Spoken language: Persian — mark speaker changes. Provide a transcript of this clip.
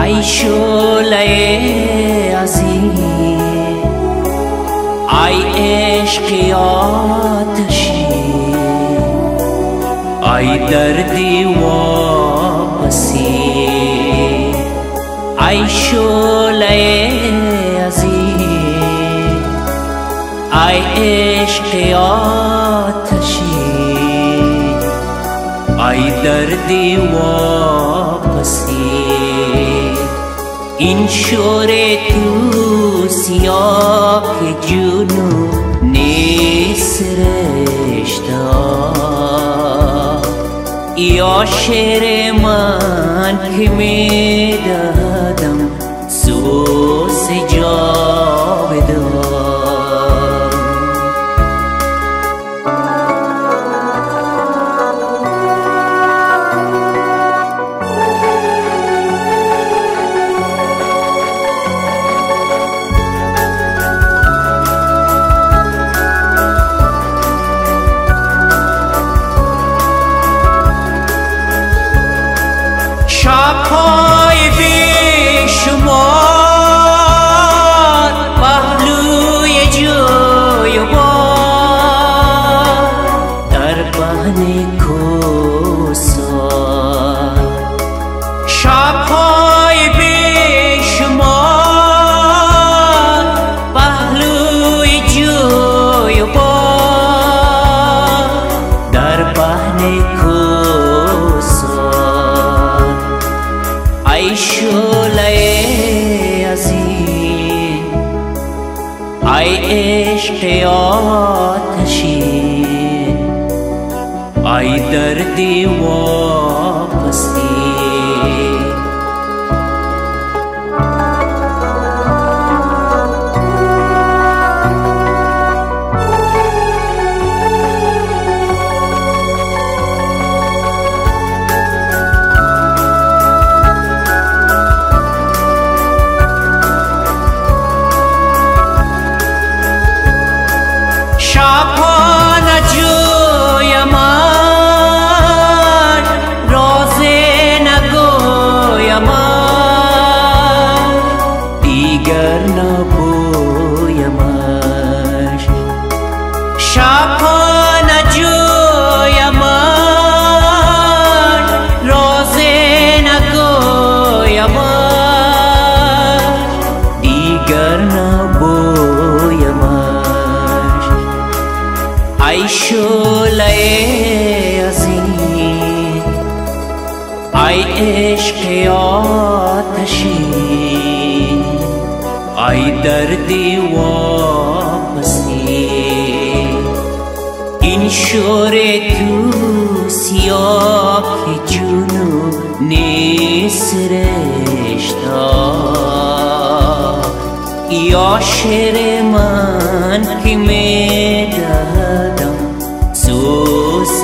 Speaker 1: ऐशोलये असि ऐ एश्कियातशि ऐ दर्दि वापसि ऐशोलये असि ऐ एश्कियातशि ऐ दर्दि वापसि این شور تو سیاه جنو نیست رشتا یا شعر من که می بهن کوسان شبهای بی شمار پهلوی در بهن کوسان ای شوله عزیز ai dărdi न जोयम रोसे न गोयम डीगर न बोयम ऐश्वलसि ऐ एषी ऐ दर् दिवसि این شور تو سیاه جنو نیست رشتا. یا شعر من که می دادم سوس